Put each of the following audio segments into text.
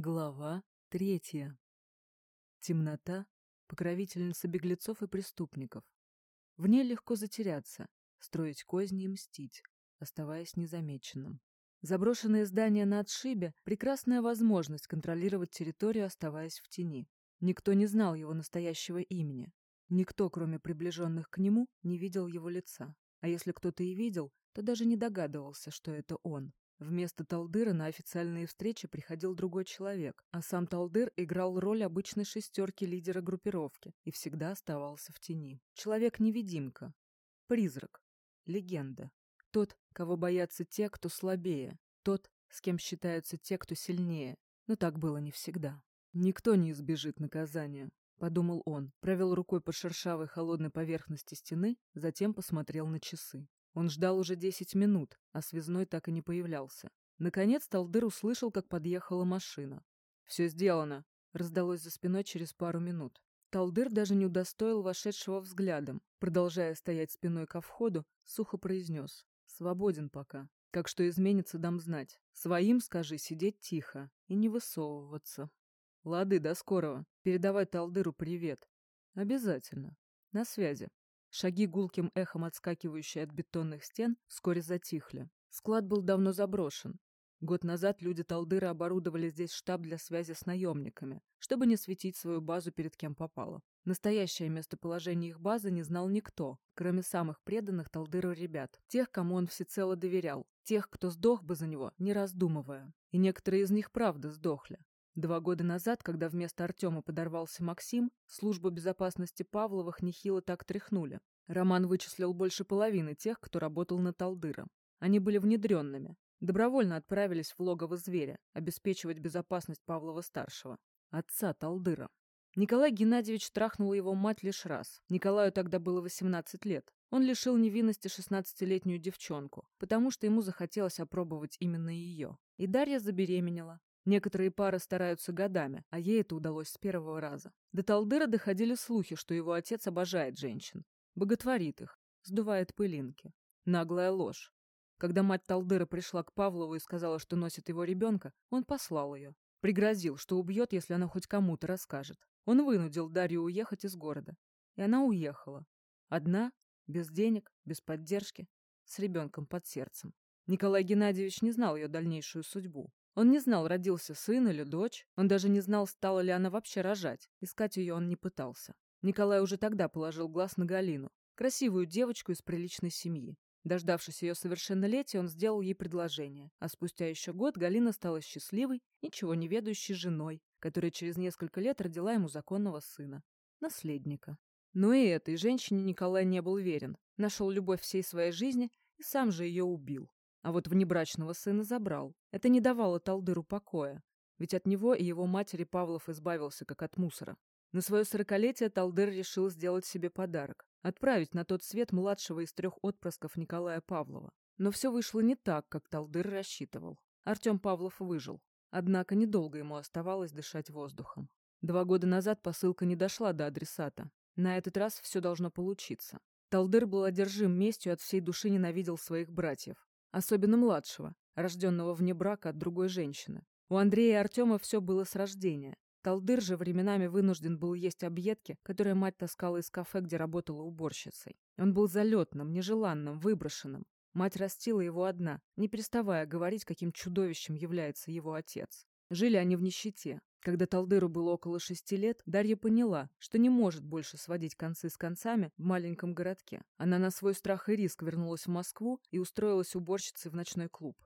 Глава третья. Темнота — покровительница беглецов и преступников. В ней легко затеряться, строить козни и мстить, оставаясь незамеченным. Заброшенное здание на отшибе — прекрасная возможность контролировать территорию, оставаясь в тени. Никто не знал его настоящего имени. Никто, кроме приближенных к нему, не видел его лица. А если кто-то и видел, то даже не догадывался, что это он. Вместо Талдыра на официальные встречи приходил другой человек, а сам Талдыр играл роль обычной шестерки лидера группировки и всегда оставался в тени. Человек-невидимка, призрак, легенда. Тот, кого боятся те, кто слабее, тот, с кем считаются те, кто сильнее. Но так было не всегда. Никто не избежит наказания, подумал он, провел рукой по шершавой холодной поверхности стены, затем посмотрел на часы. Он ждал уже десять минут, а связной так и не появлялся. Наконец Талдыр услышал, как подъехала машина. «Все сделано», — раздалось за спиной через пару минут. Талдыр даже не удостоил вошедшего взглядом. Продолжая стоять спиной ко входу, сухо произнес. «Свободен пока. Как что изменится, дам знать. Своим скажи сидеть тихо и не высовываться». «Лады, до скорого. Передавай Талдыру привет». «Обязательно. На связи». Шаги гулким эхом, отскакивающие от бетонных стен, вскоре затихли. Склад был давно заброшен. Год назад люди Талдыра оборудовали здесь штаб для связи с наемниками, чтобы не светить свою базу перед кем попало. Настоящее местоположение их базы не знал никто, кроме самых преданных Талдыру ребят, тех, кому он всецело доверял, тех, кто сдох бы за него, не раздумывая. И некоторые из них правда сдохли. Два года назад, когда вместо Артема подорвался Максим, службу безопасности Павловых нехило так тряхнули. Роман вычислил больше половины тех, кто работал на Талдыра. Они были внедренными. Добровольно отправились в логово зверя, обеспечивать безопасность Павлова-старшего. Отца Талдыра. Николай Геннадьевич трахнул его мать лишь раз. Николаю тогда было 18 лет. Он лишил невинности 16-летнюю девчонку, потому что ему захотелось опробовать именно ее. И Дарья забеременела, Некоторые пары стараются годами, а ей это удалось с первого раза. До Талдыра доходили слухи, что его отец обожает женщин, боготворит их, сдувает пылинки. Наглая ложь. Когда мать Талдыра пришла к Павлову и сказала, что носит его ребенка, он послал ее. Пригрозил, что убьет, если она хоть кому-то расскажет. Он вынудил Дарью уехать из города. И она уехала. Одна, без денег, без поддержки, с ребенком под сердцем. Николай Геннадьевич не знал ее дальнейшую судьбу. Он не знал, родился сын или дочь. Он даже не знал, стала ли она вообще рожать. Искать ее он не пытался. Николай уже тогда положил глаз на Галину, красивую девочку из приличной семьи. Дождавшись ее совершеннолетия, он сделал ей предложение, а спустя еще год Галина стала счастливой, ничего не ведающей женой, которая через несколько лет родила ему законного сына, наследника. Но и этой женщине Николай не был верен, нашел любовь всей своей жизни и сам же ее убил. А вот внебрачного сына забрал. Это не давало Талдыру покоя, ведь от него и его матери Павлов избавился, как от мусора. На свое сорокалетие Талдыр решил сделать себе подарок – отправить на тот свет младшего из трех отпрысков Николая Павлова. Но все вышло не так, как Талдыр рассчитывал. Артем Павлов выжил. Однако недолго ему оставалось дышать воздухом. Два года назад посылка не дошла до адресата. На этот раз все должно получиться. Талдыр был одержим местью, от всей души ненавидел своих братьев. Особенно младшего, рожденного вне брака от другой женщины. У Андрея и Артема все было с рождения. Талдыр же временами вынужден был есть объедки, которые мать таскала из кафе, где работала уборщицей. Он был залетным, нежеланным, выброшенным. Мать растила его одна, не переставая говорить, каким чудовищем является его отец. Жили они в нищете. Когда Талдыру было около шести лет, Дарья поняла, что не может больше сводить концы с концами в маленьком городке. Она на свой страх и риск вернулась в Москву и устроилась уборщицей в ночной клуб.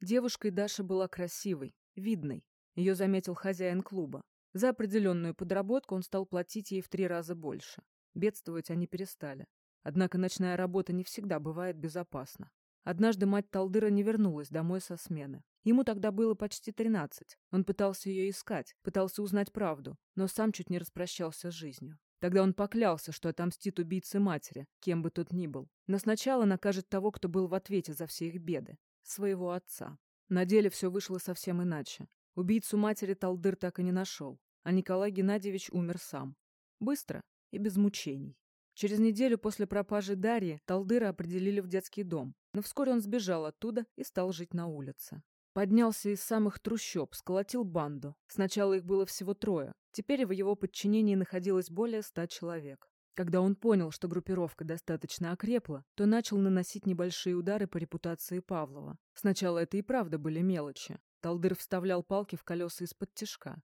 Девушкой Даша была красивой, видной. Ее заметил хозяин клуба. За определенную подработку он стал платить ей в три раза больше. Бедствовать они перестали. Однако ночная работа не всегда бывает безопасна. Однажды мать Талдыра не вернулась домой со смены. Ему тогда было почти тринадцать. Он пытался ее искать, пытался узнать правду, но сам чуть не распрощался с жизнью. Тогда он поклялся, что отомстит убийце матери, кем бы тот ни был. Но сначала накажет того, кто был в ответе за все их беды. Своего отца. На деле все вышло совсем иначе. Убийцу матери Талдыр так и не нашел, а Николай Геннадьевич умер сам. Быстро и без мучений. Через неделю после пропажи Дарьи Талдыра определили в детский дом, но вскоре он сбежал оттуда и стал жить на улице. Поднялся из самых трущоб, сколотил банду. Сначала их было всего трое. Теперь в его подчинении находилось более ста человек. Когда он понял, что группировка достаточно окрепла, то начал наносить небольшие удары по репутации Павлова. Сначала это и правда были мелочи. Талдыр вставлял палки в колеса из-под тишка.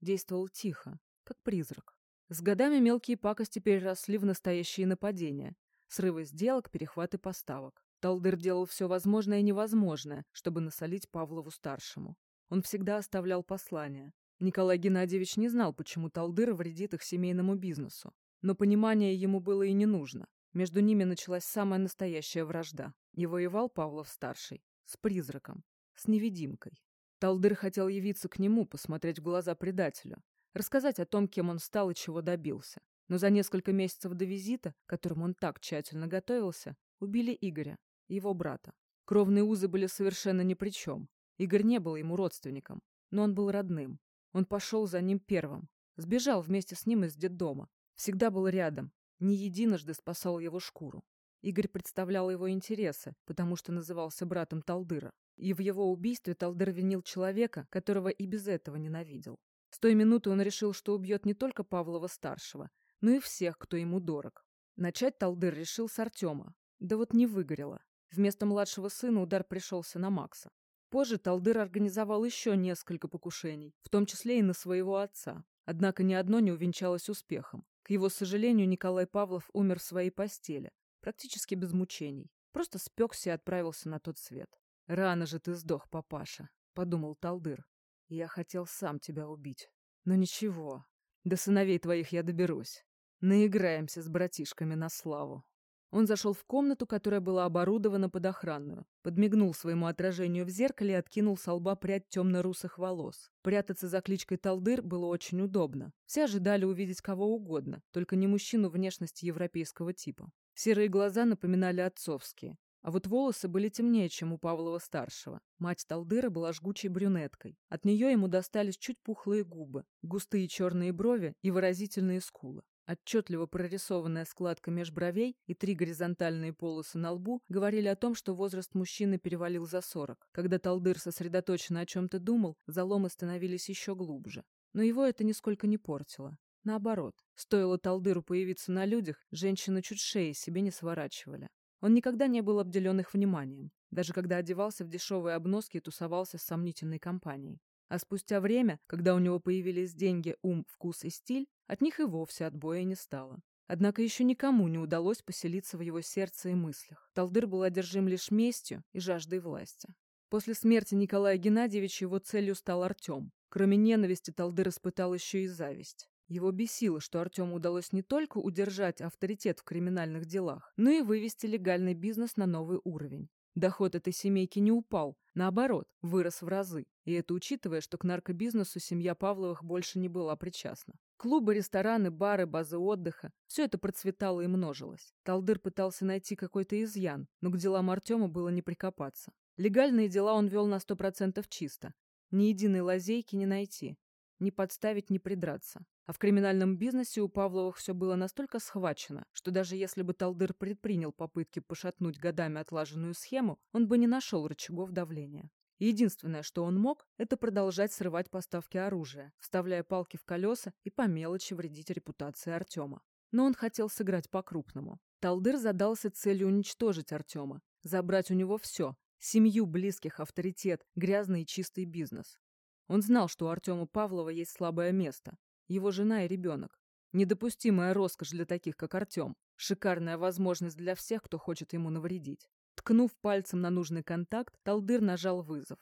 Действовал тихо, как призрак. С годами мелкие пакости переросли в настоящие нападения. Срывы сделок, перехваты поставок. Талдыр делал все возможное и невозможное, чтобы насолить Павлову-старшему. Он всегда оставлял послания. Николай Геннадьевич не знал, почему Талдыр вредит их семейному бизнесу. Но понимание ему было и не нужно. Между ними началась самая настоящая вражда. И воевал Павлов-старший с призраком, с невидимкой. Талдыр хотел явиться к нему, посмотреть в глаза предателю, рассказать о том, кем он стал и чего добился. Но за несколько месяцев до визита, к которому он так тщательно готовился, убили Игоря, его брата. Кровные узы были совершенно ни при чем. Игорь не был ему родственником, но он был родным. Он пошел за ним первым, сбежал вместе с ним из детдома, Всегда был рядом, не единожды спасал его шкуру. Игорь представлял его интересы, потому что назывался братом Талдыра. И в его убийстве Талдыр винил человека, которого и без этого ненавидел. С той минуты он решил, что убьет не только Павлова-старшего, но и всех, кто ему дорог. Начать Талдыр решил с Артема. Да вот не выгорело. Вместо младшего сына удар пришелся на Макса. Позже Талдыр организовал еще несколько покушений, в том числе и на своего отца. Однако ни одно не увенчалось успехом. К его сожалению, Николай Павлов умер в своей постели, практически без мучений. Просто спекся и отправился на тот свет. «Рано же ты сдох, папаша», — подумал Талдыр. «Я хотел сам тебя убить. Но ничего, до сыновей твоих я доберусь. Наиграемся с братишками на славу». Он зашел в комнату, которая была оборудована под охранную, подмигнул своему отражению в зеркале и откинул с лба прядь темно-русых волос. Прятаться за кличкой Талдыр было очень удобно. Все ожидали увидеть кого угодно, только не мужчину внешности европейского типа. Серые глаза напоминали отцовские, а вот волосы были темнее, чем у Павлова-старшего. Мать Талдыра была жгучей брюнеткой. От нее ему достались чуть пухлые губы, густые черные брови и выразительные скулы. Отчетливо прорисованная складка меж бровей и три горизонтальные полосы на лбу говорили о том, что возраст мужчины перевалил за сорок. Когда Талдыр сосредоточенно о чем-то думал, заломы становились еще глубже. Но его это нисколько не портило. Наоборот, стоило Талдыру появиться на людях, женщины чуть шеи себе не сворачивали. Он никогда не был обделен их вниманием, даже когда одевался в дешевые обноски и тусовался с сомнительной компанией. А спустя время, когда у него появились деньги, ум, вкус и стиль, от них и вовсе отбоя не стало. Однако еще никому не удалось поселиться в его сердце и мыслях. Талдыр был одержим лишь местью и жаждой власти. После смерти Николая Геннадьевича его целью стал Артем. Кроме ненависти, Талдыр испытал еще и зависть. Его бесило, что Артему удалось не только удержать авторитет в криминальных делах, но и вывести легальный бизнес на новый уровень. Доход этой семейки не упал, наоборот, вырос в разы. И это учитывая, что к наркобизнесу семья Павловых больше не была причастна. Клубы, рестораны, бары, базы отдыха – все это процветало и множилось. Талдыр пытался найти какой-то изъян, но к делам Артема было не прикопаться. Легальные дела он вел на сто процентов чисто. Ни единой лазейки не найти. Ни подставить, ни придраться. А в криминальном бизнесе у Павловых все было настолько схвачено, что даже если бы Талдыр предпринял попытки пошатнуть годами отлаженную схему, он бы не нашел рычагов давления. Единственное, что он мог, это продолжать срывать поставки оружия, вставляя палки в колеса и по мелочи вредить репутации Артема. Но он хотел сыграть по-крупному. Талдыр задался целью уничтожить Артема, забрать у него все – семью, близких, авторитет, грязный и чистый бизнес. Он знал, что у Артема Павлова есть слабое место, его жена и ребенок. Недопустимая роскошь для таких, как Артем. Шикарная возможность для всех, кто хочет ему навредить. Ткнув пальцем на нужный контакт, Талдыр нажал вызов.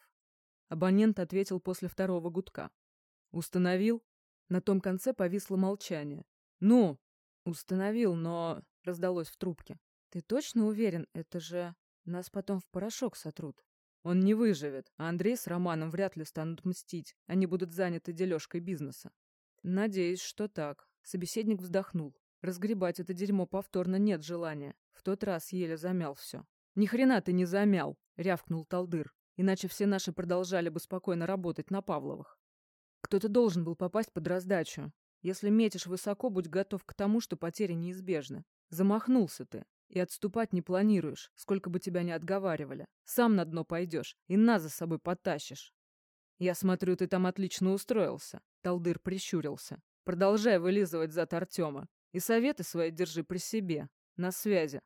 Абонент ответил после второго гудка. «Установил?» На том конце повисло молчание. «Ну?» «Установил, но...» — раздалось в трубке. «Ты точно уверен? Это же... Нас потом в порошок сотрут». «Он не выживет, а Андрей с Романом вряд ли станут мстить. Они будут заняты дележкой бизнеса. Надеюсь, что так. Собеседник вздохнул. Разгребать это дерьмо повторно нет желания. В тот раз еле замял все. Ни хрена ты не замял, рявкнул Талдыр. Иначе все наши продолжали бы спокойно работать на Павловых. Кто-то должен был попасть под раздачу. Если метишь высоко, будь готов к тому, что потери неизбежны. Замахнулся ты. И отступать не планируешь, сколько бы тебя ни отговаривали. Сам на дно пойдешь и нас за собой потащишь. Я смотрю, ты там отлично устроился. Талдыр прищурился. Продолжай вылизывать зад Артема. И советы свои держи при себе. На связи.